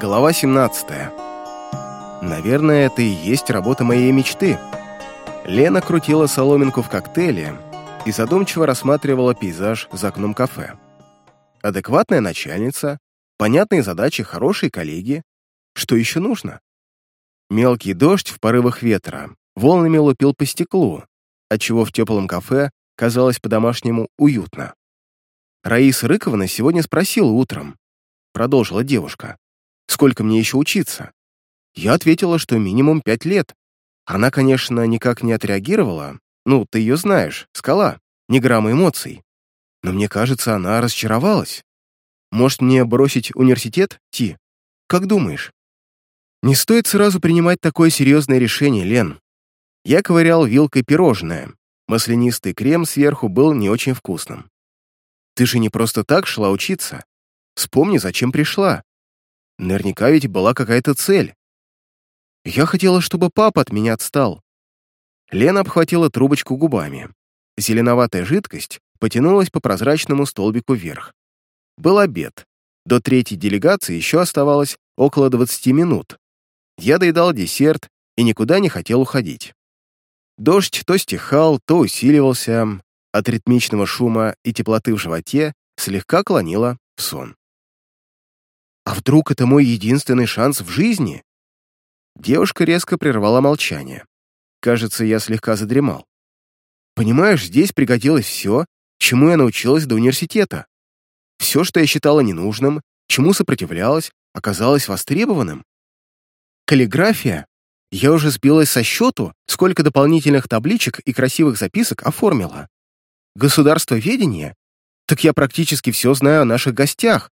Глава 17. Наверное, это и есть работа моей мечты. Лена крутила соломинку в коктейле и задумчиво рассматривала пейзаж за окном кафе. Адекватная начальница, понятные задачи, хорошие коллеги. Что еще нужно? Мелкий дождь в порывах ветра волнами лупил по стеклу, отчего в теплом кафе казалось по-домашнему уютно. Раиса Рыковна сегодня спросила утром, продолжила девушка, сколько мне еще учиться. Я ответила, что минимум пять лет. Она, конечно, никак не отреагировала. Ну, ты ее знаешь, скала, ни грамма эмоций. Но мне кажется, она разочаровалась. Может, мне бросить университет, Ти? Как думаешь? Не стоит сразу принимать такое серьезное решение, Лен. Я ковырял вилкой пирожное. Маслянистый крем сверху был не очень вкусным. Ты же не просто так шла учиться. Вспомни, зачем пришла. Наверняка ведь была какая-то цель. Я хотела, чтобы папа от меня отстал. Лена обхватила трубочку губами. Зеленоватая жидкость потянулась по прозрачному столбику вверх. Был обед. До третьей делегации еще оставалось около 20 минут. Я доедал десерт и никуда не хотел уходить. Дождь то стихал, то усиливался, от ритмичного шума и теплоты в животе слегка клонило в сон. А вдруг это мой единственный шанс в жизни? Девушка резко прервала молчание. Кажется, я слегка задремал. Понимаешь, здесь пригодилось все, чему я научилась до университета. Все, что я считала ненужным, чему сопротивлялась, оказалось востребованным. Каллиграфия. Я уже сбилась со счету, сколько дополнительных табличек и красивых записок оформила. Государство ведения? Так я практически все знаю о наших гостях,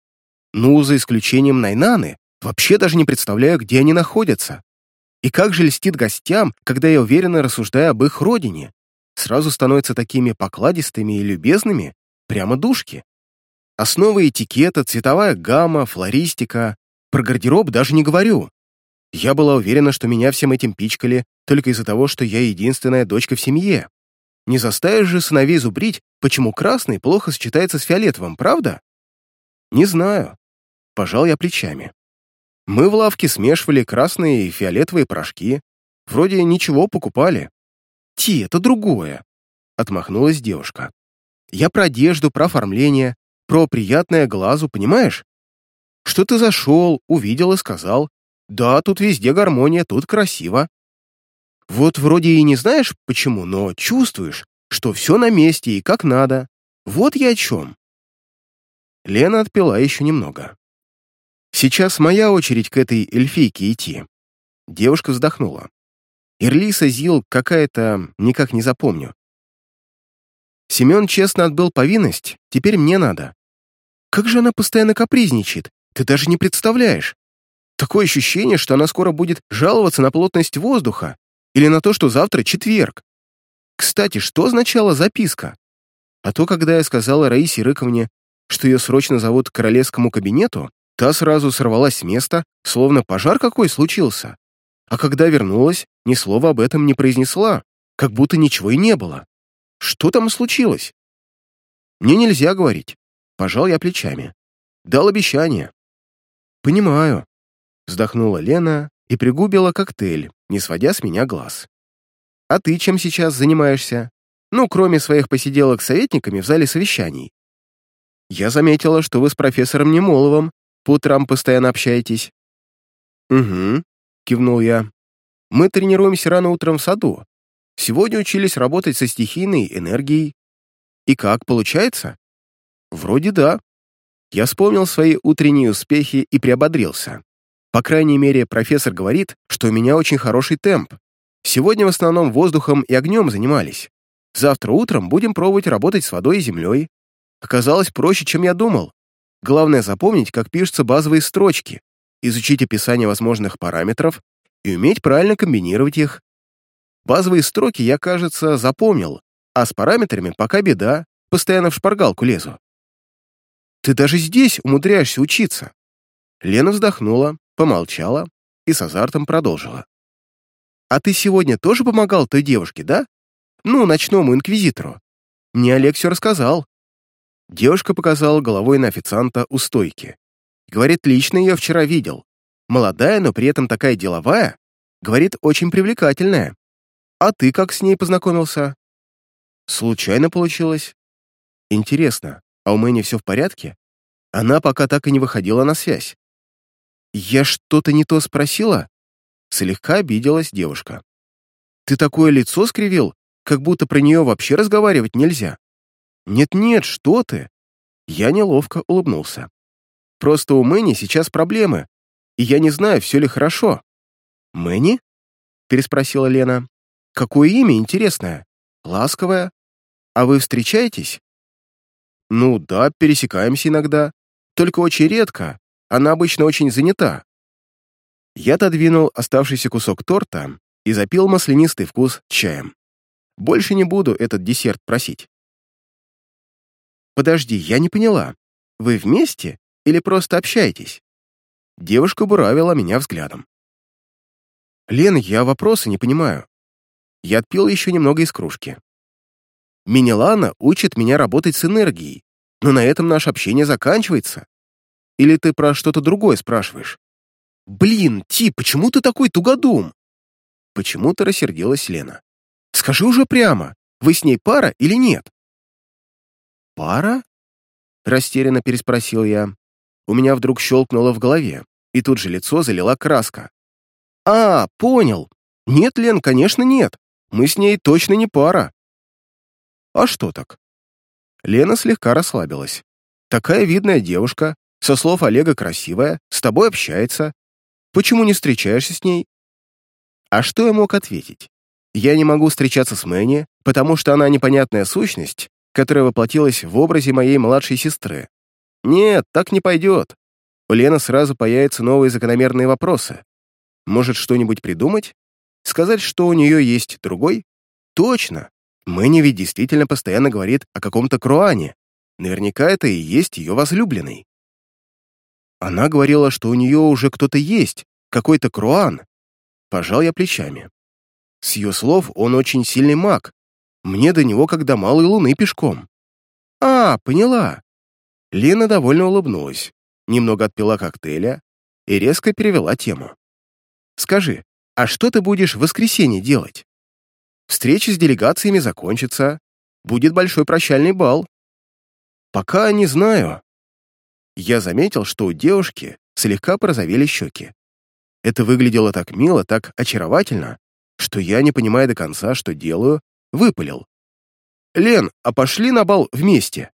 ну, за исключением Найнаны, вообще даже не представляю, где они находятся. И как же льстит гостям, когда я уверенно рассуждаю об их родине. Сразу становятся такими покладистыми и любезными, прямо душки. Основы этикета, цветовая гамма, флористика. Про гардероб даже не говорю. Я была уверена, что меня всем этим пичкали только из-за того, что я единственная дочка в семье. Не заставишь же сыновей зубрить, почему красный плохо сочетается с фиолетовым, правда? Не знаю. Пожал я плечами. Мы в лавке смешивали красные и фиолетовые порошки. Вроде ничего покупали. Ти, это другое. Отмахнулась девушка. Я про одежду, про оформление, про приятное глазу, понимаешь? Что ты зашел, увидел и сказал. Да, тут везде гармония, тут красиво. Вот вроде и не знаешь, почему, но чувствуешь, что все на месте и как надо. Вот я о чем. Лена отпила еще немного. Сейчас моя очередь к этой эльфийке идти. Девушка вздохнула. Ирлиса Зил какая-то, никак не запомню. Семен честно отбыл повинность, теперь мне надо. Как же она постоянно капризничает, ты даже не представляешь. Такое ощущение, что она скоро будет жаловаться на плотность воздуха или на то, что завтра четверг. Кстати, что означала записка? А то, когда я сказала Раисе Рыковне, что ее срочно зовут к королевскому кабинету, Та сразу сорвалась с места, словно пожар какой случился. А когда вернулась, ни слова об этом не произнесла, как будто ничего и не было. Что там случилось? Мне нельзя говорить. Пожал я плечами. Дал обещание. Понимаю. Вздохнула Лена и пригубила коктейль, не сводя с меня глаз. А ты чем сейчас занимаешься? Ну, кроме своих посиделок с советниками в зале совещаний. Я заметила, что вы с профессором Немоловым по утрам постоянно общаетесь?» «Угу», — кивнул я. «Мы тренируемся рано утром в саду. Сегодня учились работать со стихийной энергией. И как, получается?» «Вроде да». Я вспомнил свои утренние успехи и приободрился. По крайней мере, профессор говорит, что у меня очень хороший темп. Сегодня в основном воздухом и огнем занимались. Завтра утром будем пробовать работать с водой и землей. Оказалось проще, чем я думал. Главное запомнить, как пишутся базовые строчки, изучить описание возможных параметров и уметь правильно комбинировать их. Базовые строки я, кажется, запомнил, а с параметрами пока беда, постоянно в шпаргалку лезу. Ты даже здесь умудряешься учиться. Лена вздохнула, помолчала и с азартом продолжила. А ты сегодня тоже помогал той девушке, да? Ну, ночному инквизитору. Мне Олег все рассказал. Девушка показала головой на официанта у стойки. Говорит, лично ее вчера видел. молодая, но при этом такая деловая, говорит, очень привлекательная. А ты как с ней познакомился? Случайно получилось. Интересно, а у Мэни все в порядке? Она пока так и не выходила на связь. Я что-то не то спросила? Слегка обиделась девушка. Ты такое лицо скривил, как будто про нее вообще разговаривать нельзя. Нет-нет, что ты? Я неловко улыбнулся. Просто у Мэни сейчас проблемы, и я не знаю, все ли хорошо. «Мэнни?» — переспросила Лена. «Какое имя интересное? Ласковое? А вы встречаетесь?» «Ну да, пересекаемся иногда. Только очень редко. Она обычно очень занята». Я отодвинул оставшийся кусок торта и запил маслянистый вкус чаем. Больше не буду этот десерт просить. «Подожди, я не поняла. Вы вместе или просто общаетесь?» Девушка буравила меня взглядом. «Лен, я вопросы не понимаю». Я отпил еще немного из кружки. «Минелана учит меня работать с энергией, но на этом наше общение заканчивается. Или ты про что-то другое спрашиваешь?» «Блин, Ти, почему ты такой тугодум?» Почему-то рассердилась Лена. «Скажи уже прямо, вы с ней пара или нет?» «Пара?» Растерянно переспросил я. У меня вдруг щелкнуло в голове, и тут же лицо залила краска. «А, понял. Нет, Лен, конечно, нет. Мы с ней точно не пара». «А что так?» Лена слегка расслабилась. «Такая видная девушка, со слов Олега красивая, с тобой общается. Почему не встречаешься с ней?» А что я мог ответить? Я не могу встречаться с Мэнни, потому что она непонятная сущность, которая воплотилась в образе моей младшей сестры. Нет, так не пойдет. У Лены сразу появятся новые закономерные вопросы. Может, что-нибудь придумать? Сказать, что у нее есть другой? Точно. Мэнни ведь действительно постоянно говорит о каком-то Круане. Наверняка это и есть ее возлюбленный. Она говорила, что у нее уже кто-то есть, какой-то Круан. Пожал я плечами. С ее слов он очень сильный маг. Мне до него как до малой луны пешком. А, поняла. Лена довольно улыбнулась, немного отпила коктейля и резко перевела тему. «Скажи, а что ты будешь в воскресенье делать? Встреча с делегациями закончится, будет большой прощальный бал. Пока не знаю». Я заметил, что у девушки слегка порозовели щеки. Это выглядело так мило, так очаровательно, что я, не понимая до конца, что делаю, выпалил. «Лен, а пошли на бал вместе?»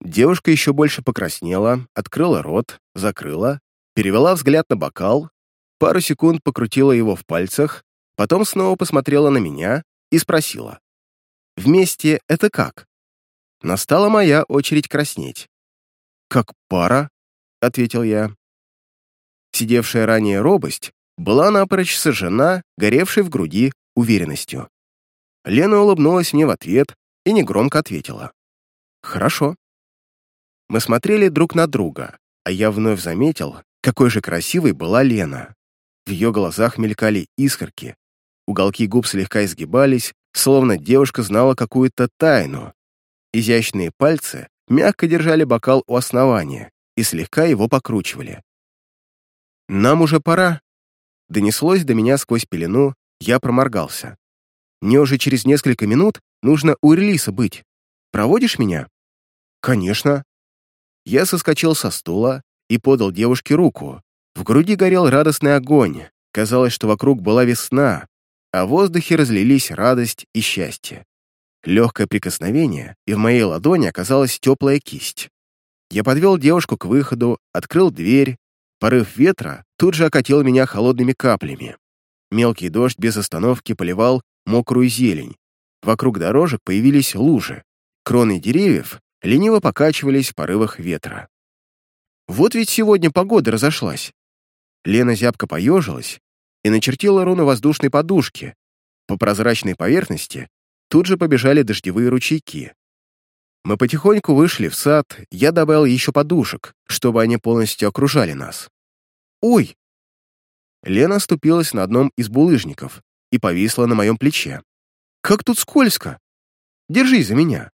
Девушка еще больше покраснела, открыла рот, закрыла, перевела взгляд на бокал, пару секунд покрутила его в пальцах, потом снова посмотрела на меня и спросила. «Вместе это как?» Настала моя очередь краснеть. «Как пара?» — ответил я. Сидевшая ранее робость была напрочь сожжена, горевшей в груди уверенностью. Лена улыбнулась мне в ответ и негромко ответила. «Хорошо». Мы смотрели друг на друга, а я вновь заметил, какой же красивой была Лена. В ее глазах мелькали искорки, уголки губ слегка изгибались, словно девушка знала какую-то тайну. Изящные пальцы мягко держали бокал у основания и слегка его покручивали. «Нам уже пора», — донеслось до меня сквозь пелену, я проморгался. «Мне уже через несколько минут нужно у Эрлиса быть. Проводишь меня?» «Конечно». Я соскочил со стула и подал девушке руку. В груди горел радостный огонь. Казалось, что вокруг была весна, а в воздухе разлились радость и счастье. Легкое прикосновение, и в моей ладони оказалась теплая кисть. Я подвел девушку к выходу, открыл дверь Порыв ветра тут же окатил меня холодными каплями. Мелкий дождь без остановки поливал мокрую зелень. Вокруг дорожек появились лужи. Кроны деревьев лениво покачивались в порывах ветра. Вот ведь сегодня погода разошлась. Лена зябко поежилась и начертила руну воздушной подушки. По прозрачной поверхности тут же побежали дождевые ручейки. Мы потихоньку вышли в сад, я добавил еще подушек, чтобы они полностью окружали нас. «Ой!» Лена оступилась на одном из булыжников и повисла на моем плече. «Как тут скользко! Держись за меня!»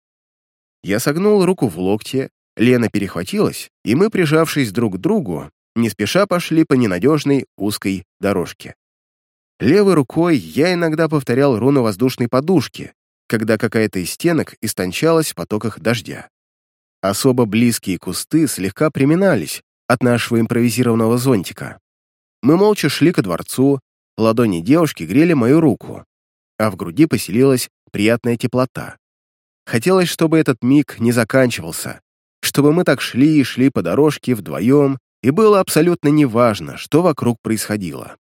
Я согнул руку в локте, Лена перехватилась, и мы, прижавшись друг к другу, не спеша пошли по ненадежной узкой дорожке. Левой рукой я иногда повторял руну воздушной подушки, когда какая-то из стенок истончалась в потоках дождя. Особо близкие кусты слегка приминались от нашего импровизированного зонтика. Мы молча шли ко дворцу, ладони девушки грели мою руку, а в груди поселилась приятная теплота. Хотелось, чтобы этот миг не заканчивался, чтобы мы так шли и шли по дорожке вдвоем, и было абсолютно неважно, что вокруг происходило.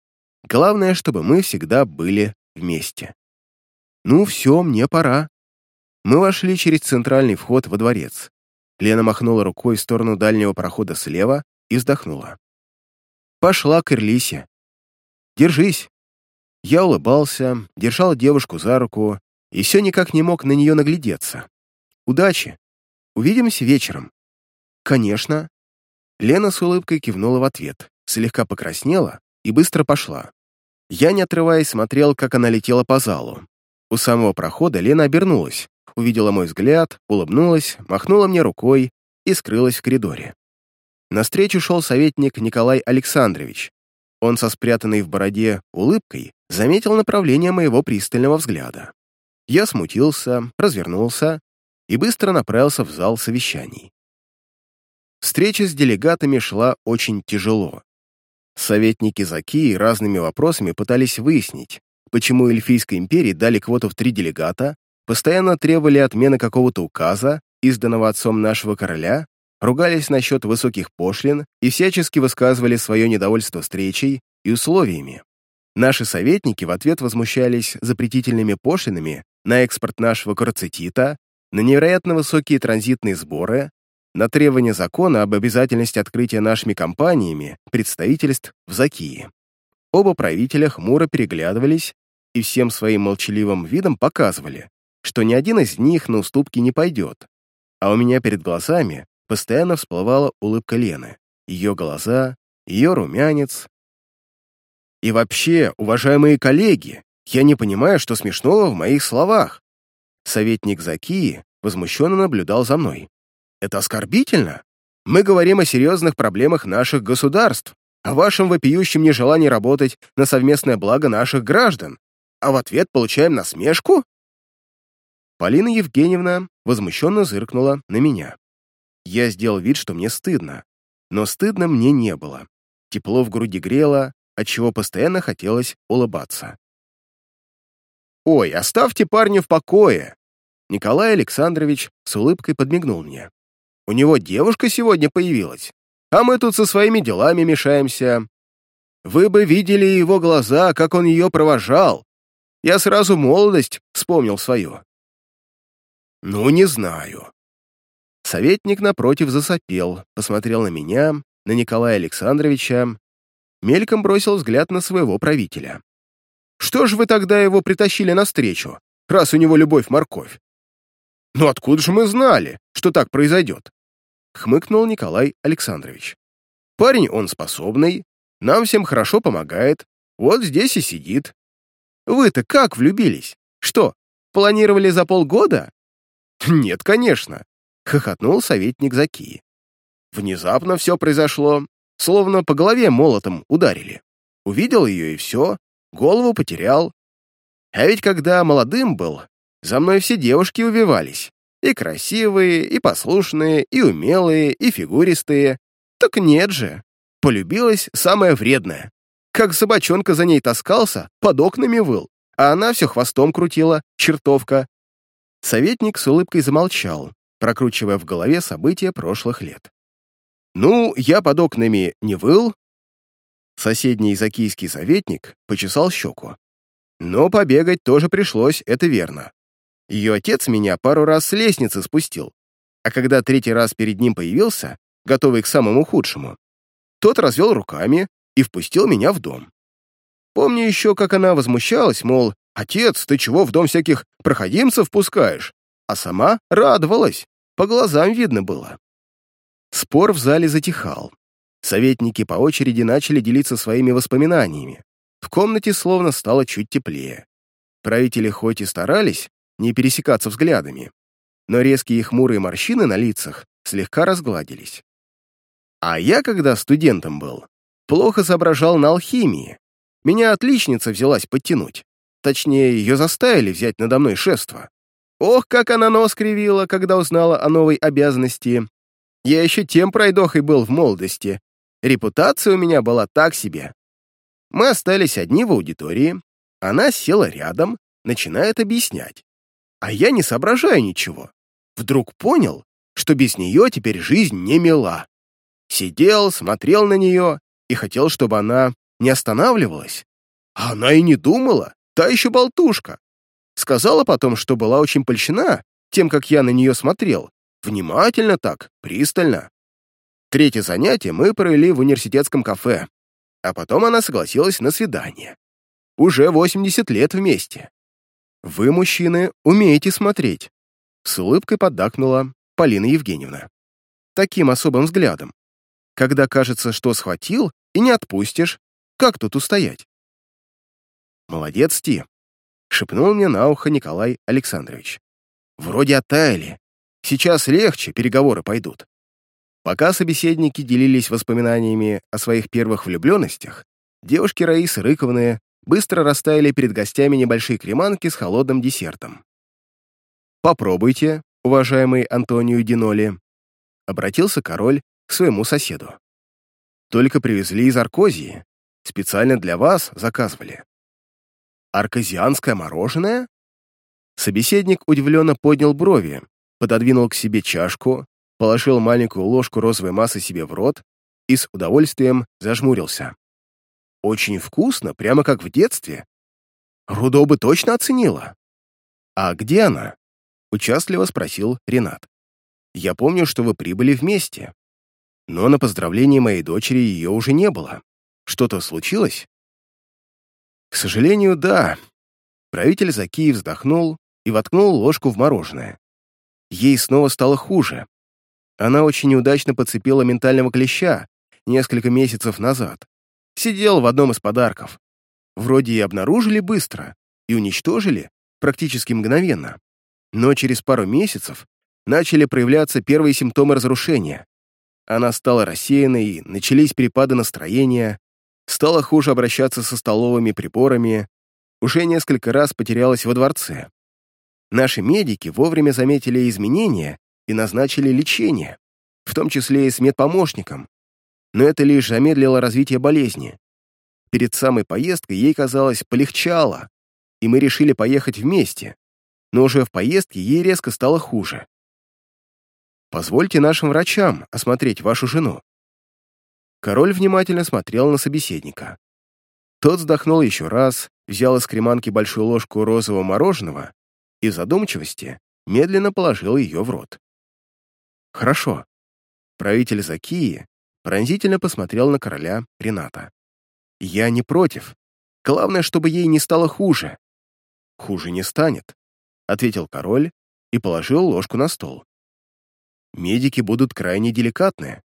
Главное, чтобы мы всегда были вместе. «Ну все, мне пора». Мы вошли через центральный вход во дворец. Лена махнула рукой в сторону дальнего прохода слева и вздохнула. «Пошла к Ирлисе. Держись». Я улыбался, держал девушку за руку и все никак не мог на нее наглядеться. «Удачи! Увидимся вечером». «Конечно». Лена с улыбкой кивнула в ответ, слегка покраснела и быстро пошла. Я, не отрываясь, смотрел, как она летела по залу. У самого прохода Лена обернулась, увидела мой взгляд, улыбнулась, махнула мне рукой и скрылась в коридоре. На встречу шел советник Николай Александрович. Он со спрятанной в бороде улыбкой заметил направление моего пристального взгляда. Я смутился, развернулся и быстро направился в зал совещаний. Встреча с делегатами шла очень тяжело. Советники Закии разными вопросами пытались выяснить, почему Эльфийской империи дали квоту в три делегата, постоянно требовали отмены какого-то указа, изданного отцом нашего короля, ругались насчет высоких пошлин и всячески высказывали свое недовольство встречей и условиями. Наши советники в ответ возмущались запретительными пошлинами на экспорт нашего карцетита, на невероятно высокие транзитные сборы, на требование закона об обязательности открытия нашими компаниями представительств в Закии. Оба правителя хмуро переглядывались и всем своим молчаливым видом показывали, что ни один из них на уступки не пойдет. А у меня перед глазами постоянно всплывала улыбка Лены, ее глаза, ее румянец. И вообще, уважаемые коллеги, я не понимаю, что смешного в моих словах. Советник Закии возмущенно наблюдал за мной. Это оскорбительно. Мы говорим о серьезных проблемах наших государств, о вашем вопиющем нежелании работать на совместное благо наших граждан, а в ответ получаем насмешку? Полина Евгеньевна возмущенно зыркнула на меня. Я сделал вид, что мне стыдно, но стыдно мне не было. Тепло в груди грело, отчего постоянно хотелось улыбаться. «Ой, оставьте парня в покое!» Николай Александрович с улыбкой подмигнул мне. «У него девушка сегодня появилась, а мы тут со своими делами мешаемся. Вы бы видели его глаза, как он ее провожал. Я сразу молодость вспомнил свою». «Ну, не знаю». Советник напротив засопел, посмотрел на меня, на Николая Александровича, мельком бросил взгляд на своего правителя. Что ж вы тогда его притащили навстречу, раз у него любовь-морковь? Ну откуда же мы знали, что так произойдет? Хмыкнул Николай Александрович. Парень он способный, нам всем хорошо помогает, вот здесь и сидит. Вы-то как влюбились? Что, планировали за полгода? Нет, конечно, хохотнул советник Заки. Внезапно все произошло, словно по голове молотом ударили. Увидел ее и все, голову потерял. А ведь когда молодым был, за мной все девушки увивались. И красивые, и послушные, и умелые, и фигуристые. Так нет же. Полюбилась самая вредная. Как собачонка за ней таскался, под окнами выл, а она все хвостом крутила, чертовка. Советник с улыбкой замолчал, прокручивая в голове события прошлых лет. «Ну, я под окнами не выл, Соседний изокийский советник почесал щеку. Но побегать тоже пришлось, это верно. Ее отец меня пару раз с лестницы спустил, а когда третий раз перед ним появился, готовый к самому худшему, тот развел руками и впустил меня в дом. Помню еще, как она возмущалась, мол, «Отец, ты чего в дом всяких проходимцев пускаешь?» А сама радовалась, по глазам видно было. Спор в зале затихал. Советники по очереди начали делиться своими воспоминаниями. В комнате словно стало чуть теплее. Правители хоть и старались не пересекаться взглядами, но резкие и хмурые морщины на лицах слегка разгладились. А я, когда студентом был, плохо соображал на алхимии. Меня отличница взялась подтянуть. Точнее, ее заставили взять надо мной шефство. Ох, как она нос кривила, когда узнала о новой обязанности. Я еще тем пройдохой был в молодости. Репутация у меня была так себе. Мы остались одни в аудитории. Она села рядом, начинает объяснять. А я не соображаю ничего. Вдруг понял, что без нее теперь жизнь не мила. Сидел, смотрел на нее и хотел, чтобы она не останавливалась. А она и не думала, та еще болтушка. Сказала потом, что была очень польщена тем, как я на нее смотрел. Внимательно так, пристально. Третье занятие мы провели в университетском кафе, а потом она согласилась на свидание. Уже 80 лет вместе. Вы, мужчины, умеете смотреть. С улыбкой поддакнула Полина Евгеньевна. Таким особым взглядом когда кажется, что схватил, и не отпустишь. Как тут устоять? «Молодец, Ти», — шепнул мне на ухо Николай Александрович. «Вроде оттаяли. Сейчас легче, переговоры пойдут». Пока собеседники делились воспоминаниями о своих первых влюбленностях, девушки Раисы Рыковны быстро растаяли перед гостями небольшие креманки с холодным десертом. «Попробуйте, уважаемый Антонио Диноли», — обратился король к своему соседу. «Только привезли из Аркозии. Специально для вас заказывали». «Аркозианское мороженое?» Собеседник удивленно поднял брови, пододвинул к себе чашку, положил маленькую ложку розовой массы себе в рот и с удовольствием зажмурился. «Очень вкусно, прямо как в детстве. Рудо бы точно оценила». «А где она?» — участливо спросил Ренат. «Я помню, что вы прибыли вместе но на поздравлении моей дочери ее уже не было. Что-то случилось? К сожалению, да. Правитель Закии вздохнул и воткнул ложку в мороженое. Ей снова стало хуже. Она очень неудачно подцепила ментального клеща несколько месяцев назад. Сидел в одном из подарков. Вроде и обнаружили быстро, и уничтожили практически мгновенно. Но через пару месяцев начали проявляться первые симптомы разрушения. Она стала рассеянной, начались перепады настроения, стала хуже обращаться со столовыми приборами, уже несколько раз потерялась во дворце. Наши медики вовремя заметили изменения и назначили лечение, в том числе и с медпомощником, но это лишь замедлило развитие болезни. Перед самой поездкой ей, казалось, полегчало, и мы решили поехать вместе, но уже в поездке ей резко стало хуже. Позвольте нашим врачам осмотреть вашу жену». Король внимательно смотрел на собеседника. Тот вздохнул еще раз, взял из креманки большую ложку розового мороженого и в задумчивости медленно положил ее в рот. «Хорошо». Правитель Закии пронзительно посмотрел на короля Рената. «Я не против. Главное, чтобы ей не стало хуже». «Хуже не станет», — ответил король и положил ложку на стол медики будут крайне деликатны.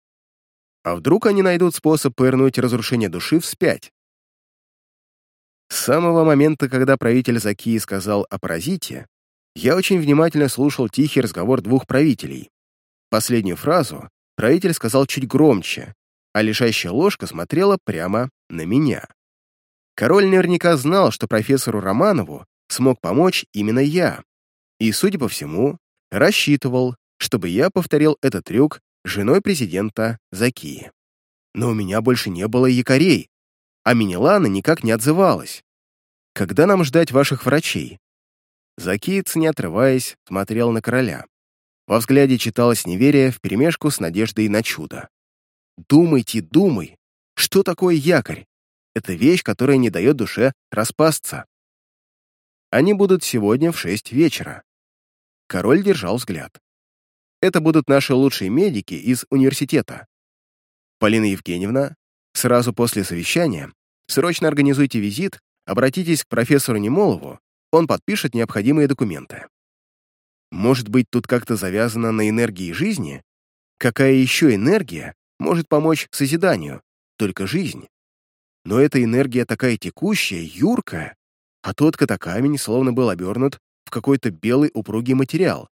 А вдруг они найдут способ повернуть разрушение души вспять? С самого момента, когда правитель Закии сказал о паразите, я очень внимательно слушал тихий разговор двух правителей. Последнюю фразу правитель сказал чуть громче, а лежащая ложка смотрела прямо на меня. Король наверняка знал, что профессору Романову смог помочь именно я, и, судя по всему, рассчитывал, чтобы я повторил этот трюк женой президента Закии. Но у меня больше не было якорей, а Минилана никак не отзывалась. «Когда нам ждать ваших врачей?» Закиец, не отрываясь, смотрел на короля. Во взгляде читалось неверие вперемешку с надеждой на чудо. «Думайте, думай! Что такое якорь? Это вещь, которая не дает душе распасться. Они будут сегодня в шесть вечера». Король держал взгляд. Это будут наши лучшие медики из университета. Полина Евгеньевна, сразу после совещания срочно организуйте визит, обратитесь к профессору Немолову, он подпишет необходимые документы. Может быть, тут как-то завязано на энергии жизни? Какая еще энергия может помочь созиданию? Только жизнь. Но эта энергия такая текущая, юркая, а тот катакамень словно был обернут в какой-то белый упругий материал,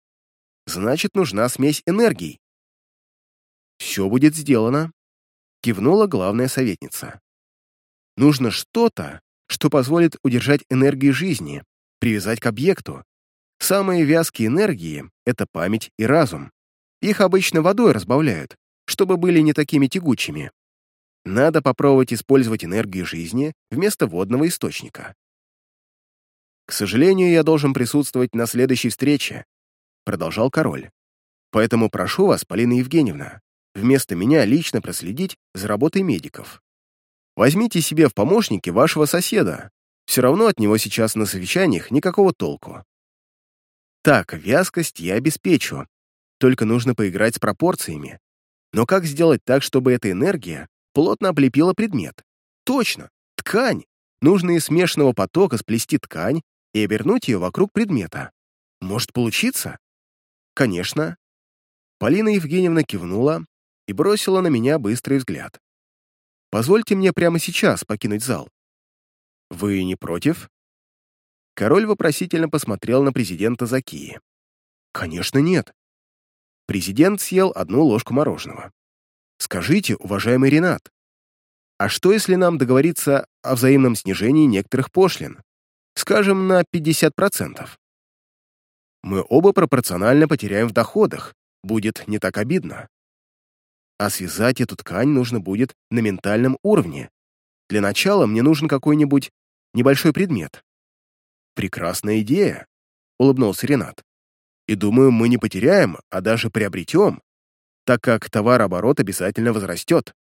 значит, нужна смесь энергий. Все будет сделано, кивнула главная советница. Нужно что-то, что позволит удержать энергию жизни, привязать к объекту. Самые вязкие энергии — это память и разум. Их обычно водой разбавляют, чтобы были не такими тягучими. Надо попробовать использовать энергию жизни вместо водного источника. «К сожалению, я должен присутствовать на следующей встрече», продолжал король. «Поэтому прошу вас, Полина Евгеньевна, вместо меня лично проследить за работой медиков. Возьмите себе в помощники вашего соседа. Все равно от него сейчас на совещаниях никакого толку. Так, вязкость я обеспечу. Только нужно поиграть с пропорциями. Но как сделать так, чтобы эта энергия плотно облепила предмет? Точно, ткань. Нужно из смешанного потока сплести ткань и обернуть ее вокруг предмета. Может получиться? Конечно. Полина Евгеньевна кивнула и бросила на меня быстрый взгляд. «Позвольте мне прямо сейчас покинуть зал». «Вы не против?» Король вопросительно посмотрел на президента Закии. «Конечно нет». Президент съел одну ложку мороженого. «Скажите, уважаемый Ренат, а что, если нам договориться о взаимном снижении некоторых пошлин? Скажем, на 50%. Мы оба пропорционально потеряем в доходах. Будет не так обидно. А связать эту ткань нужно будет на ментальном уровне. Для начала мне нужен какой-нибудь небольшой предмет. Прекрасная идея, улыбнулся Ренат. И думаю, мы не потеряем, а даже приобретем, так как товарооборот обязательно возрастет.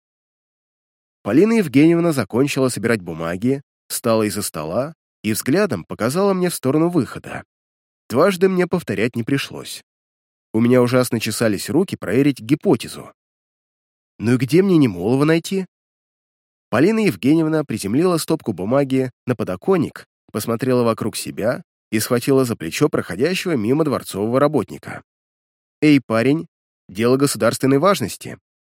Полина Евгеньевна закончила собирать бумаги, встала из-за стола и взглядом показала мне в сторону выхода. Дважды мне повторять не пришлось. У меня ужасно чесались руки проверить гипотезу. Ну и где мне Немолова найти? Полина Евгеньевна приземлила стопку бумаги на подоконник, посмотрела вокруг себя и схватила за плечо проходящего мимо дворцового работника. «Эй, парень, дело государственной важности.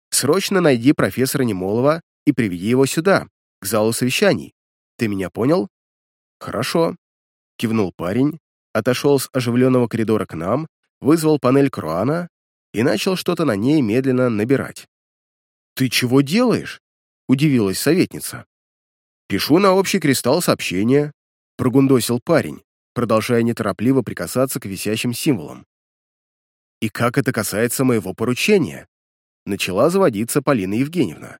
Срочно найди профессора Немолова и приведи его сюда, к залу совещаний. Ты меня понял?» «Хорошо», — кивнул парень, отошел с оживленного коридора к нам, вызвал панель Круана и начал что-то на ней медленно набирать. «Ты чего делаешь?» — удивилась советница. «Пишу на общий кристалл сообщения», — прогундосил парень, продолжая неторопливо прикасаться к висящим символам. «И как это касается моего поручения?» Начала заводиться Полина Евгеньевна.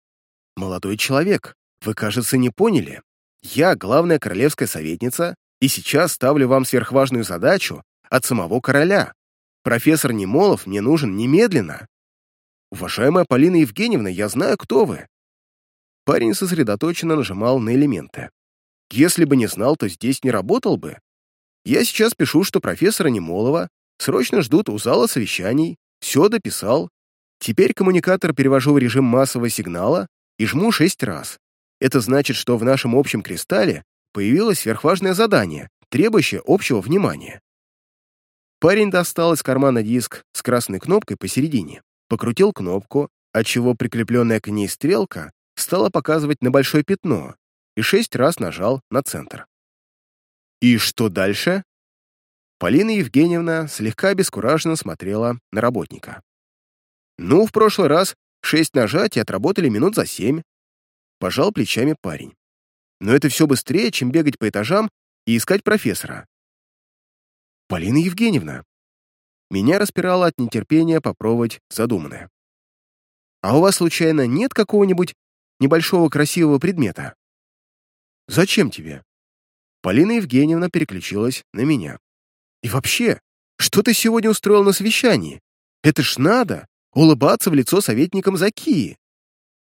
«Молодой человек, вы, кажется, не поняли. Я главная королевская советница и сейчас ставлю вам сверхважную задачу от самого короля. Профессор Немолов мне нужен немедленно. Уважаемая Полина Евгеньевна, я знаю, кто вы. Парень сосредоточенно нажимал на элементы. Если бы не знал, то здесь не работал бы. Я сейчас пишу, что профессора Немолова срочно ждут у зала совещаний, все дописал. Теперь коммуникатор перевожу в режим массового сигнала и жму шесть раз. Это значит, что в нашем общем кристалле появилось сверхважное задание, требующее общего внимания. Парень достал из кармана диск с красной кнопкой посередине, покрутил кнопку, отчего прикрепленная к ней стрелка стала показывать на большое пятно и шесть раз нажал на центр. «И что дальше?» Полина Евгеньевна слегка обескураженно смотрела на работника. «Ну, в прошлый раз шесть нажатий отработали минут за семь», пожал плечами парень но это все быстрее, чем бегать по этажам и искать профессора. Полина Евгеньевна. Меня распирало от нетерпения попробовать задуманное. А у вас, случайно, нет какого-нибудь небольшого красивого предмета? Зачем тебе? Полина Евгеньевна переключилась на меня. И вообще, что ты сегодня устроил на совещании? Это ж надо, улыбаться в лицо советникам Закии.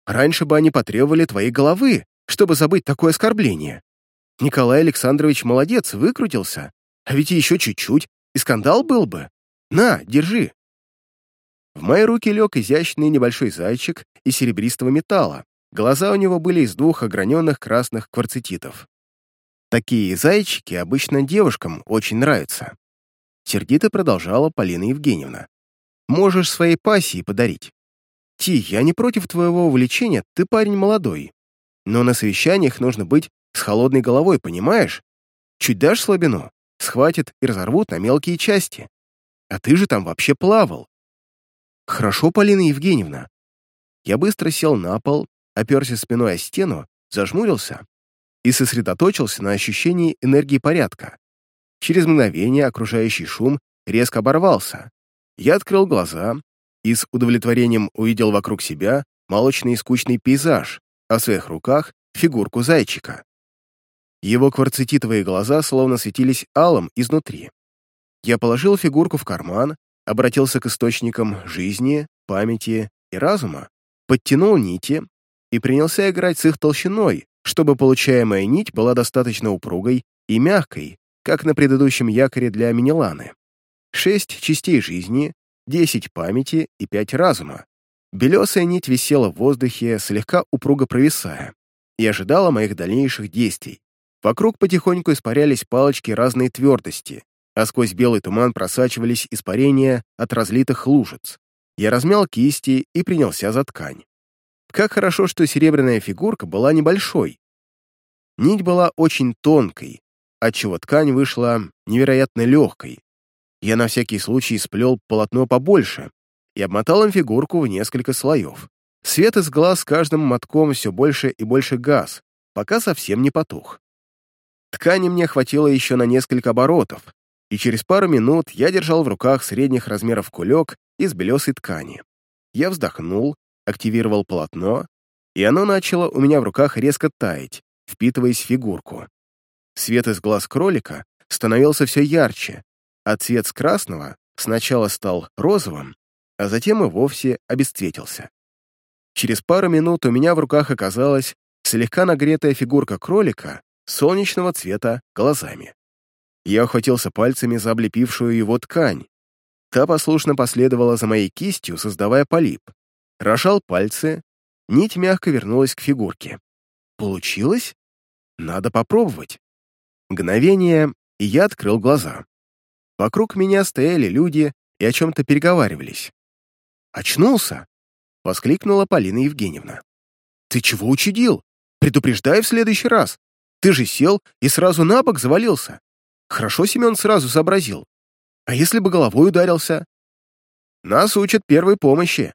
Раньше бы они потребовали твоей головы, чтобы забыть такое оскорбление. Николай Александрович молодец, выкрутился. А ведь еще чуть-чуть, и скандал был бы. На, держи. В мои руки лег изящный небольшой зайчик из серебристого металла. Глаза у него были из двух ограненных красных кварцетитов. Такие зайчики обычно девушкам очень нравятся. Сердито продолжала Полина Евгеньевна. Можешь своей пассии подарить. Ти, я не против твоего увлечения, ты парень молодой. Но на совещаниях нужно быть с холодной головой, понимаешь? Чуть дашь слабину, схватят и разорвут на мелкие части. А ты же там вообще плавал. Хорошо, Полина Евгеньевна. Я быстро сел на пол, оперся спиной о стену, зажмурился и сосредоточился на ощущении энергии порядка. Через мгновение окружающий шум резко оборвался. Я открыл глаза и с удовлетворением увидел вокруг себя молочный и скучный пейзаж, а в своих руках — фигурку зайчика. Его кварцититовые глаза словно светились алым изнутри. Я положил фигурку в карман, обратился к источникам жизни, памяти и разума, подтянул нити и принялся играть с их толщиной, чтобы получаемая нить была достаточно упругой и мягкой, как на предыдущем якоре для Миниланы. Шесть частей жизни, десять памяти и пять разума. Белесая нить висела в воздухе, слегка упруго провисая, и ожидала моих дальнейших действий. Вокруг потихоньку испарялись палочки разной твердости, а сквозь белый туман просачивались испарения от разлитых лужиц. Я размял кисти и принялся за ткань. Как хорошо, что серебряная фигурка была небольшой. Нить была очень тонкой, отчего ткань вышла невероятно легкой. Я на всякий случай сплел полотно побольше и обмотал им фигурку в несколько слоев. Свет из глаз каждым мотком все больше и больше газ, пока совсем не потух. Ткани мне хватило еще на несколько оборотов, и через пару минут я держал в руках средних размеров кулек из белесой ткани. Я вздохнул, активировал полотно, и оно начало у меня в руках резко таять, впитываясь в фигурку. Свет из глаз кролика становился все ярче, а цвет с красного сначала стал розовым, а затем и вовсе обесцветился. Через пару минут у меня в руках оказалась слегка нагретая фигурка кролика солнечного цвета глазами. Я охватился пальцами за облепившую его ткань. Та послушно последовала за моей кистью, создавая полип. Рожал пальцы, нить мягко вернулась к фигурке. Получилось? Надо попробовать. Мгновение, и я открыл глаза. Вокруг меня стояли люди и о чем-то переговаривались. «Очнулся!» — воскликнула Полина Евгеньевна. «Ты чего учудил? Предупреждай в следующий раз. Ты же сел и сразу на бок завалился. Хорошо Семен сразу сообразил. А если бы головой ударился?» «Нас учат первой помощи».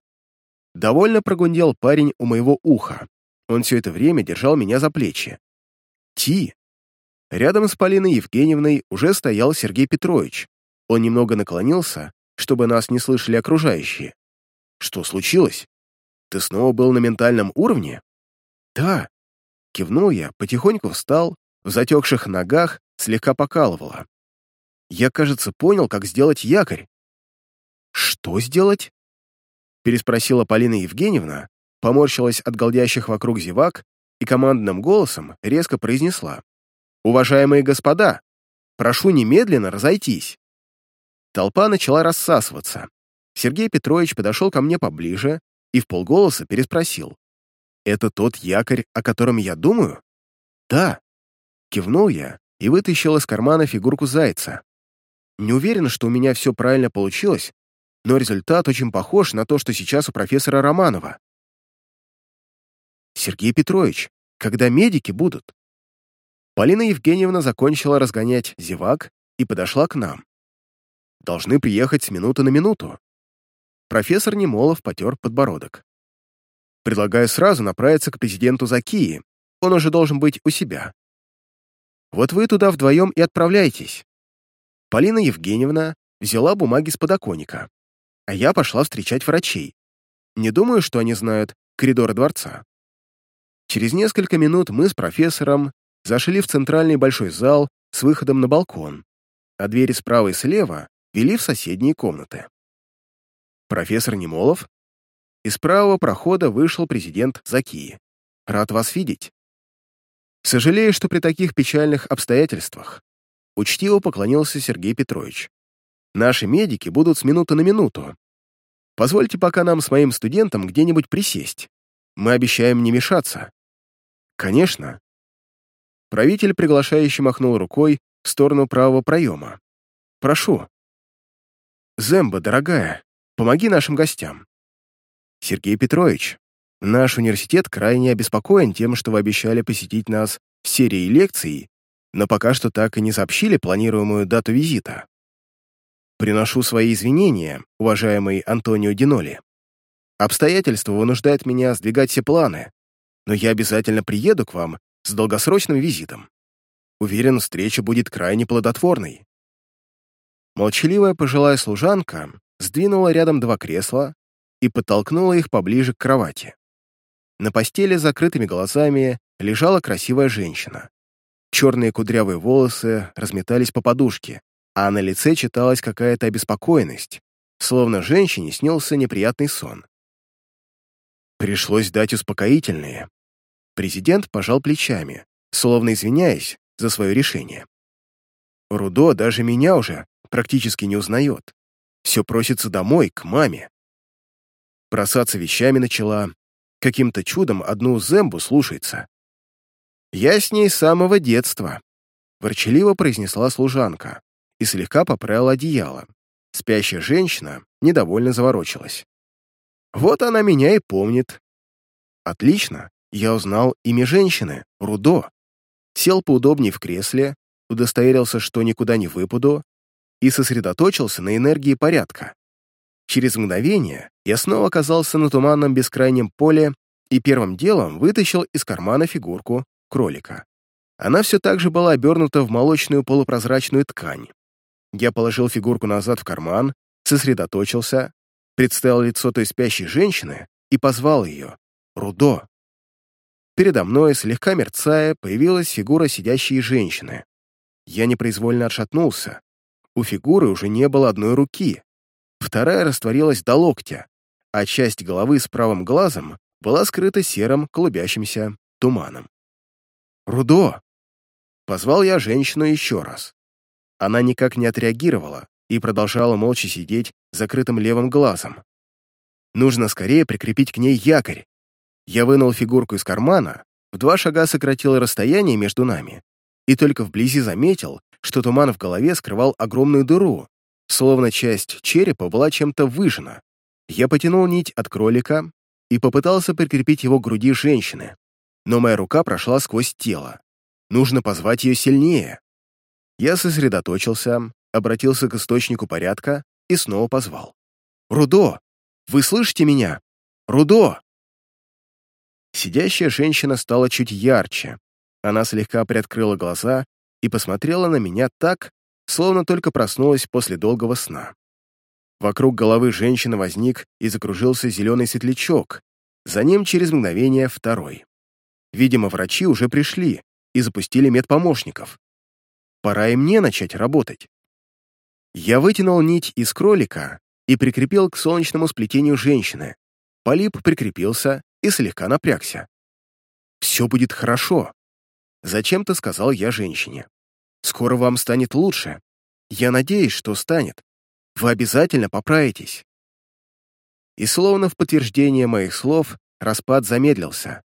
Довольно прогундел парень у моего уха. Он все это время держал меня за плечи. «Ти, Рядом с Полиной Евгеньевной уже стоял Сергей Петрович. Он немного наклонился, чтобы нас не слышали окружающие. «Что случилось? Ты снова был на ментальном уровне?» «Да». Кивнул я, потихоньку встал, в затекших ногах слегка покалывало. Я, кажется, понял, как сделать якорь. «Что сделать?» Переспросила Полина Евгеньевна, поморщилась от голдящих вокруг зевак и командным голосом резко произнесла. «Уважаемые господа, прошу немедленно разойтись». Толпа начала рассасываться. Сергей Петрович подошел ко мне поближе и в полголоса переспросил. «Это тот якорь, о котором я думаю?» «Да». Кивнул я и вытащил из кармана фигурку зайца. Не уверен, что у меня все правильно получилось, но результат очень похож на то, что сейчас у профессора Романова. «Сергей Петрович, когда медики будут?» Полина Евгеньевна закончила разгонять зевак и подошла к нам. Должны приехать с минуты на минуту. Профессор Немолов потер подбородок. Предлагаю сразу направиться к президенту Закии. Он уже должен быть у себя. Вот вы туда вдвоем и отправляйтесь. Полина Евгеньевна взяла бумаги с подоконника, а я пошла встречать врачей. Не думаю, что они знают коридоры дворца. Через несколько минут мы с профессором зашли в центральный большой зал с выходом на балкон, а двери справа и слева вели в соседние комнаты. «Профессор Немолов?» Из правого прохода вышел президент Закии. «Рад вас видеть». «Сожалею, что при таких печальных обстоятельствах», учтиво поклонился Сергей Петрович. «Наши медики будут с минуты на минуту. Позвольте пока нам с моим студентом где-нибудь присесть. Мы обещаем не мешаться». «Конечно», Правитель приглашающе махнул рукой в сторону правого проема. «Прошу». «Земба, дорогая, помоги нашим гостям». «Сергей Петрович, наш университет крайне обеспокоен тем, что вы обещали посетить нас в серии лекций, но пока что так и не сообщили планируемую дату визита. Приношу свои извинения, уважаемый Антонио Диноли. Обстоятельства вынуждают меня сдвигать все планы, но я обязательно приеду к вам с долгосрочным визитом. Уверен, встреча будет крайне плодотворной». Молчаливая пожилая служанка сдвинула рядом два кресла и подтолкнула их поближе к кровати. На постели с закрытыми глазами лежала красивая женщина. Черные кудрявые волосы разметались по подушке, а на лице читалась какая-то обеспокоенность, словно женщине снился неприятный сон. Пришлось дать успокоительные. Президент пожал плечами, словно извиняясь за свое решение. Рудо даже меня уже практически не узнает. Все просится домой, к маме. Бросаться вещами начала. Каким-то чудом одну Зембу слушается. «Я с ней с самого детства», — ворчаливо произнесла служанка и слегка поправила одеяло. Спящая женщина недовольно заворочилась. «Вот она меня и помнит». «Отлично, я узнал имя женщины, Рудо. Сел поудобнее в кресле, удостоверился, что никуда не выпаду, и сосредоточился на энергии порядка. Через мгновение я снова оказался на туманном бескрайнем поле и первым делом вытащил из кармана фигурку кролика. Она все так же была обернута в молочную полупрозрачную ткань. Я положил фигурку назад в карман, сосредоточился, представил лицо той спящей женщины и позвал ее «Рудо». Передо мной, слегка мерцая, появилась фигура сидящей женщины. Я непроизвольно отшатнулся, у фигуры уже не было одной руки. Вторая растворилась до локтя, а часть головы с правым глазом была скрыта серым клубящимся туманом. «Рудо!» Позвал я женщину еще раз. Она никак не отреагировала и продолжала молча сидеть закрытым левым глазом. Нужно скорее прикрепить к ней якорь. Я вынул фигурку из кармана, в два шага сократил расстояние между нами и только вблизи заметил, что туман в голове скрывал огромную дыру, словно часть черепа была чем-то выжжена. Я потянул нить от кролика и попытался прикрепить его к груди женщины, но моя рука прошла сквозь тело. Нужно позвать ее сильнее. Я сосредоточился, обратился к источнику порядка и снова позвал. «Рудо! Вы слышите меня? Рудо!» Сидящая женщина стала чуть ярче. Она слегка приоткрыла глаза и посмотрела на меня так, словно только проснулась после долгого сна. Вокруг головы женщины возник и закружился зеленый светлячок, за ним через мгновение второй. Видимо, врачи уже пришли и запустили медпомощников. Пора и мне начать работать. Я вытянул нить из кролика и прикрепил к солнечному сплетению женщины. Полип прикрепился и слегка напрягся. «Все будет хорошо», — зачем-то сказал я женщине. Скоро вам станет лучше. Я надеюсь, что станет. Вы обязательно поправитесь». И словно в подтверждение моих слов, распад замедлился.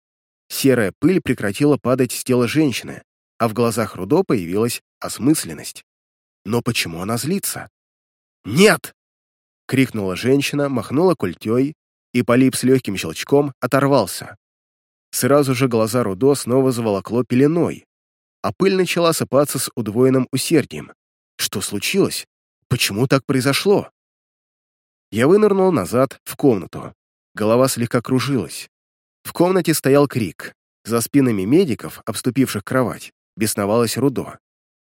Серая пыль прекратила падать с тела женщины, а в глазах Рудо появилась осмысленность. Но почему она злится? «Нет!» — крикнула женщина, махнула культей, и полип с легким щелчком оторвался. Сразу же глаза Рудо снова заволокло пеленой, а пыль начала сыпаться с удвоенным усердием. Что случилось? Почему так произошло? Я вынырнул назад, в комнату. Голова слегка кружилась. В комнате стоял крик. За спинами медиков, обступивших кровать, бесновалась Рудо.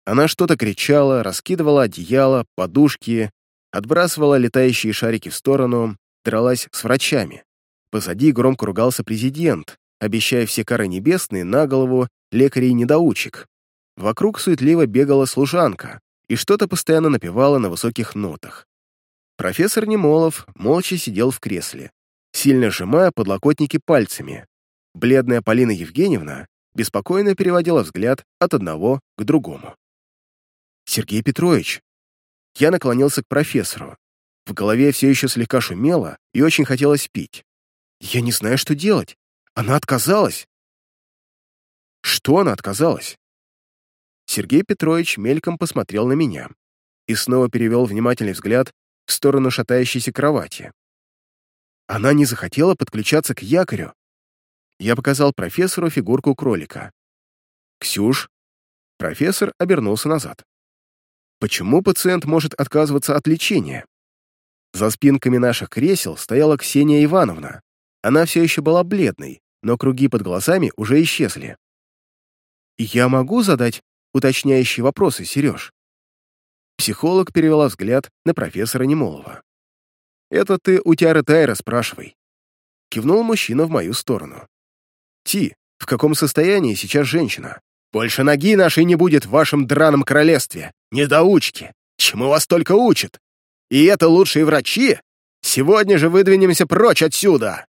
Она что-то кричала, раскидывала одеяло, подушки, отбрасывала летающие шарики в сторону, дралась с врачами. Позади громко ругался президент, обещая все кары небесные на голову лекарей-недоучек. Вокруг суетливо бегала служанка и что-то постоянно напевала на высоких нотах. Профессор Немолов молча сидел в кресле, сильно сжимая подлокотники пальцами. Бледная Полина Евгеньевна беспокойно переводила взгляд от одного к другому. «Сергей Петрович!» Я наклонился к профессору. В голове все еще слегка шумело и очень хотелось пить. «Я не знаю, что делать. Она отказалась. Что она отказалась? Сергей Петрович мельком посмотрел на меня и снова перевел внимательный взгляд в сторону шатающейся кровати. Она не захотела подключаться к якорю. Я показал профессору фигурку кролика. «Ксюш?» Профессор обернулся назад. «Почему пациент может отказываться от лечения?» За спинками наших кресел стояла Ксения Ивановна. Она все еще была бледной, но круги под глазами уже исчезли. «Я могу задать уточняющие вопросы, Сереж?» Психолог перевела взгляд на профессора Немолова. «Это ты у Тиары Тайра спрашивай». Кивнул мужчина в мою сторону. «Ти, в каком состоянии сейчас женщина? Больше ноги нашей не будет в вашем драном королевстве. Недоучки! Чему вас только учат? И это лучшие врачи? Сегодня же выдвинемся прочь отсюда!»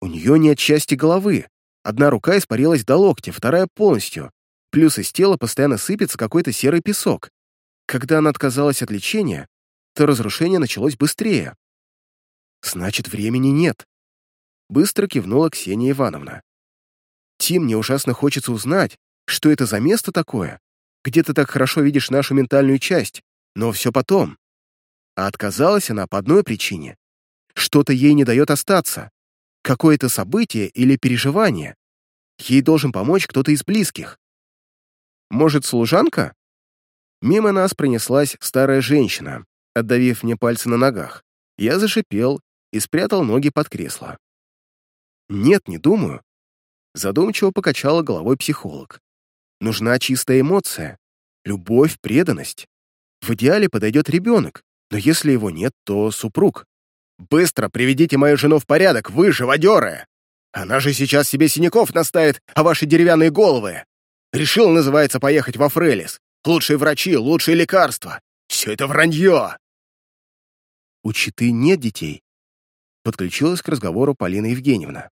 У нее нет части головы. Одна рука испарилась до локтя, вторая полностью. Плюс из тела постоянно сыпется какой-то серый песок. Когда она отказалась от лечения, то разрушение началось быстрее. Значит, времени нет. Быстро кивнула Ксения Ивановна. Тим, мне ужасно хочется узнать, что это за место такое, где ты так хорошо видишь нашу ментальную часть, но все потом. А отказалась она по одной причине. Что-то ей не дает остаться. Какое-то событие или переживание. Ей должен помочь кто-то из близких. Может, служанка? Мимо нас пронеслась старая женщина, отдавив мне пальцы на ногах. Я зашипел и спрятал ноги под кресло. «Нет, не думаю», — задумчиво покачала головой психолог. «Нужна чистая эмоция, любовь, преданность. В идеале подойдет ребенок, но если его нет, то супруг. Быстро приведите мою жену в порядок, вы, живодеры! Она же сейчас себе синяков наставит, а ваши деревянные головы. Решил, называется, поехать во Фрелис. Лучшие врачи, лучшие лекарства. Все это вранье!» «У Читы нет детей», — подключилась к разговору Полина Евгеньевна.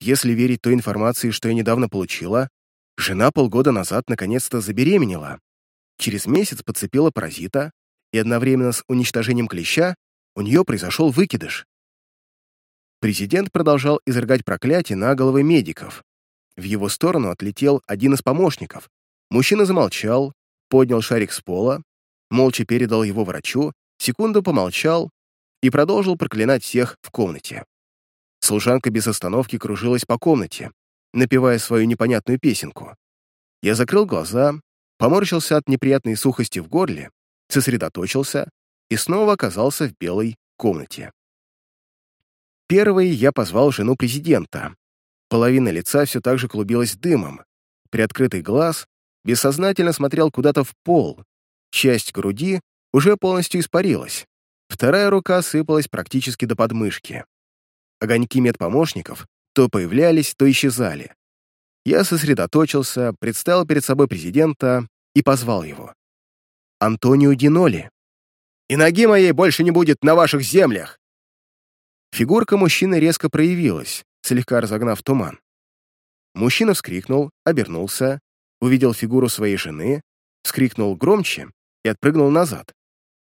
«Если верить той информации, что я недавно получила, жена полгода назад наконец-то забеременела. Через месяц подцепила паразита, и одновременно с уничтожением клеща у нее произошел выкидыш. Президент продолжал изрыгать проклятие на головы медиков, в его сторону отлетел один из помощников. Мужчина замолчал, поднял шарик с пола, молча передал его врачу, секунду помолчал и продолжил проклинать всех в комнате. Служанка без остановки кружилась по комнате, напевая свою непонятную песенку. Я закрыл глаза, поморщился от неприятной сухости в горле, сосредоточился и снова оказался в белой комнате. Первый я позвал жену президента, Половина лица все так же клубилась дымом. Приоткрытый глаз бессознательно смотрел куда-то в пол. Часть груди уже полностью испарилась. Вторая рука сыпалась практически до подмышки. Огоньки медпомощников то появлялись, то исчезали. Я сосредоточился, представил перед собой президента и позвал его. «Антонио Диноли». «И ноги моей больше не будет на ваших землях!» Фигурка мужчины резко проявилась, слегка разогнав туман. Мужчина вскрикнул, обернулся, увидел фигуру своей жены, вскрикнул громче и отпрыгнул назад.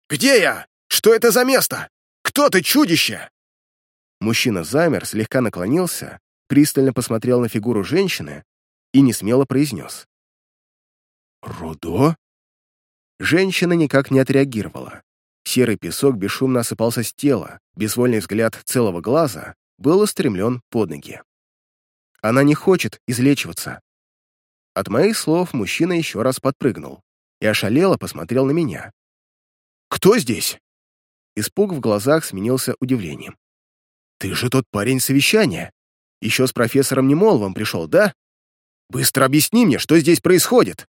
«Где я? Что это за место? Кто ты, чудище?» Мужчина замер, слегка наклонился, пристально посмотрел на фигуру женщины и несмело произнес. «Рудо?» Женщина никак не отреагировала. Серый песок бесшумно осыпался с тела, безвольный взгляд целого глаза был устремлен под ноги. Она не хочет излечиваться. От моих слов мужчина еще раз подпрыгнул и ошалело посмотрел на меня. «Кто здесь?» Испуг в глазах сменился удивлением. «Ты же тот парень совещания. Еще с профессором Немоловым пришел, да? Быстро объясни мне, что здесь происходит!»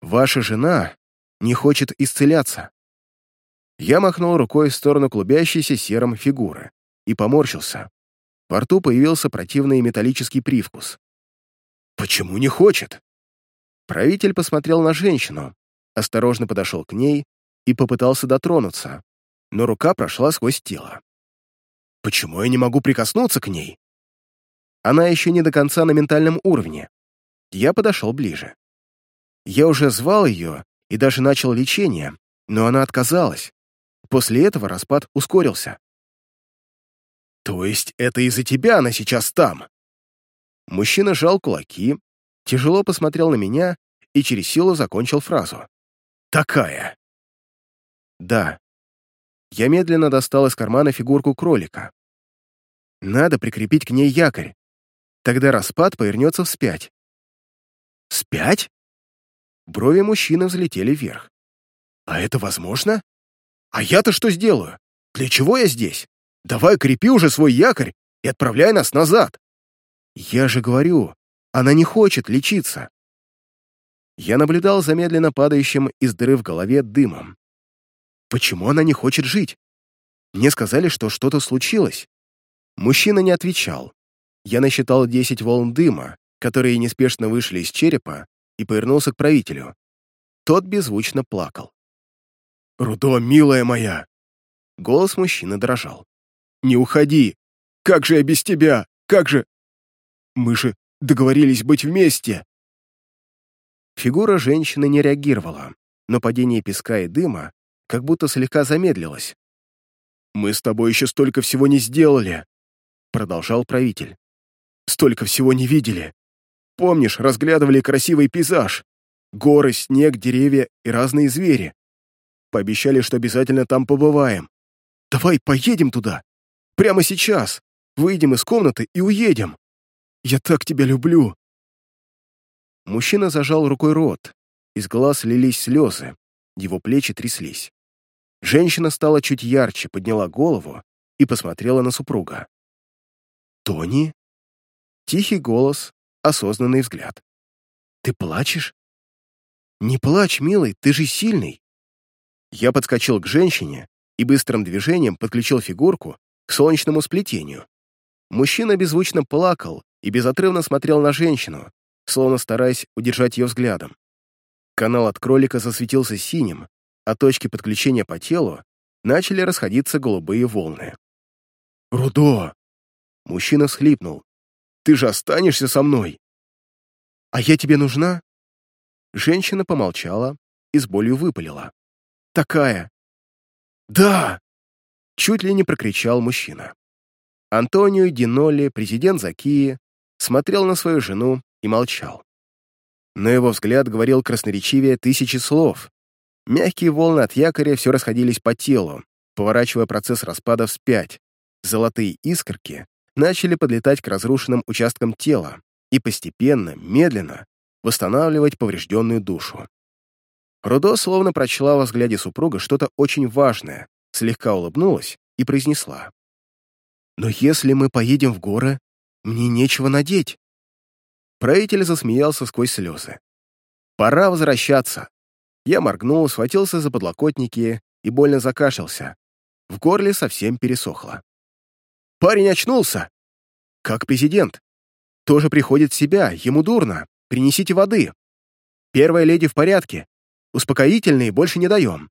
«Ваша жена не хочет исцеляться». Я махнул рукой в сторону клубящейся серым фигуры и поморщился. Во рту появился противный металлический привкус. «Почему не хочет?» Правитель посмотрел на женщину, осторожно подошел к ней и попытался дотронуться, но рука прошла сквозь тело. «Почему я не могу прикоснуться к ней?» Она еще не до конца на ментальном уровне. Я подошел ближе. Я уже звал ее и даже начал лечение, но она отказалась. После этого распад ускорился. «То есть это из-за тебя она сейчас там?» Мужчина сжал кулаки, тяжело посмотрел на меня и через силу закончил фразу. «Такая!» «Да». Я медленно достал из кармана фигурку кролика. Надо прикрепить к ней якорь. Тогда распад повернется вспять. «Спять?» Брови мужчины взлетели вверх. «А это возможно? А я-то что сделаю? Для чего я здесь?» Давай крепи уже свой якорь и отправляй нас назад. Я же говорю, она не хочет лечиться. Я наблюдал за медленно падающим из дыры в голове дымом. Почему она не хочет жить? Мне сказали, что что-то случилось. Мужчина не отвечал. Я насчитал 10 волн дыма, которые неспешно вышли из черепа, и повернулся к правителю. Тот беззвучно плакал. «Рудо, милая моя!» Голос мужчины дрожал. «Не уходи! Как же я без тебя? Как же...» «Мы же договорились быть вместе!» Фигура женщины не реагировала, но падение песка и дыма как будто слегка замедлилось. «Мы с тобой еще столько всего не сделали», — продолжал правитель. «Столько всего не видели. Помнишь, разглядывали красивый пейзаж? Горы, снег, деревья и разные звери. Пообещали, что обязательно там побываем. Давай поедем туда. Прямо сейчас. Выйдем из комнаты и уедем. Я так тебя люблю. Мужчина зажал рукой рот. Из глаз лились слезы. Его плечи тряслись. Женщина стала чуть ярче, подняла голову и посмотрела на супруга. «Тони?» Тихий голос, осознанный взгляд. «Ты плачешь?» «Не плачь, милый, ты же сильный!» Я подскочил к женщине и быстрым движением подключил фигурку к солнечному сплетению. Мужчина беззвучно плакал и безотрывно смотрел на женщину, словно стараясь удержать ее взглядом. Канал от кролика засветился синим, а точки подключения по телу начали расходиться голубые волны. «Рудо!» Мужчина всхлипнул. «Ты же останешься со мной!» «А я тебе нужна?» Женщина помолчала и с болью выпалила. «Такая!» «Да!» Чуть ли не прокричал мужчина. Антонио Диноли, президент Закии, смотрел на свою жену и молчал. Но его взгляд говорил красноречивее тысячи слов. Мягкие волны от якоря все расходились по телу, поворачивая процесс распада вспять. Золотые искорки начали подлетать к разрушенным участкам тела и постепенно, медленно восстанавливать поврежденную душу. Рудо словно прочла во взгляде супруга что-то очень важное, слегка улыбнулась и произнесла. «Но если мы поедем в горы, мне нечего надеть». Правитель засмеялся сквозь слезы. «Пора возвращаться». Я моргнул, схватился за подлокотники и больно закашлялся. В горле совсем пересохло. «Парень очнулся!» «Как президент. Тоже приходит в себя, ему дурно. Принесите воды. Первая леди в порядке. Успокоительные больше не даем.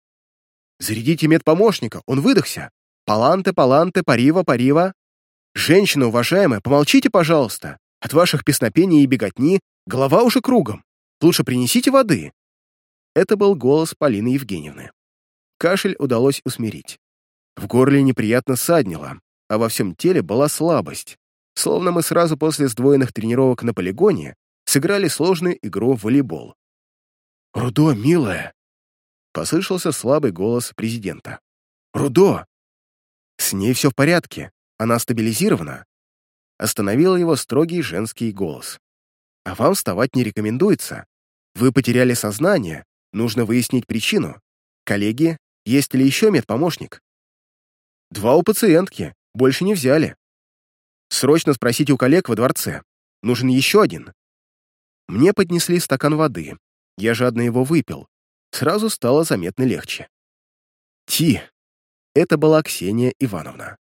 Зарядите медпомощника, он выдохся. Паланте, паланте, парива, парива. Женщина, уважаемая, помолчите, пожалуйста. От ваших песнопений и беготни голова уже кругом. Лучше принесите воды. Это был голос Полины Евгеньевны. Кашель удалось усмирить. В горле неприятно саднило, а во всем теле была слабость. Словно мы сразу после сдвоенных тренировок на полигоне сыграли сложную игру в волейбол. «Рудо, милая!» — послышался слабый голос президента. «Рудо!» «С ней все в порядке, она стабилизирована», — остановил его строгий женский голос. «А вам вставать не рекомендуется. Вы потеряли сознание, нужно выяснить причину. Коллеги, есть ли еще медпомощник?» «Два у пациентки, больше не взяли. Срочно спросите у коллег во дворце. Нужен еще один». Мне поднесли стакан воды. Я жадно его выпил. Сразу стало заметно легче. «Ти!» Это была Ксения Ивановна.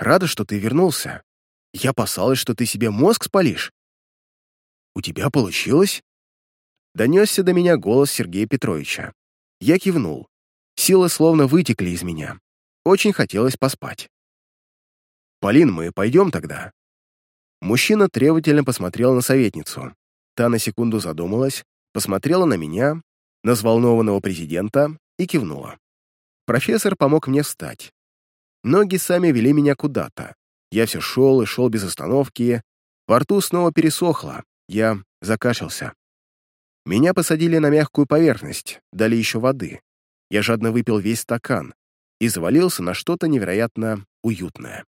«Рада, что ты вернулся. Я опасалась, что ты себе мозг спалишь». «У тебя получилось?» Донесся до меня голос Сергея Петровича. Я кивнул. Силы словно вытекли из меня. Очень хотелось поспать. «Полин, мы пойдем тогда?» Мужчина требовательно посмотрел на советницу. Та на секунду задумалась, посмотрела на меня, на взволнованного президента и кивнула. Профессор помог мне встать. Ноги сами вели меня куда-то. Я все шел и шел без остановки. Во рту снова пересохло. Я закашлялся. Меня посадили на мягкую поверхность, дали еще воды. Я жадно выпил весь стакан и завалился на что-то невероятно уютное.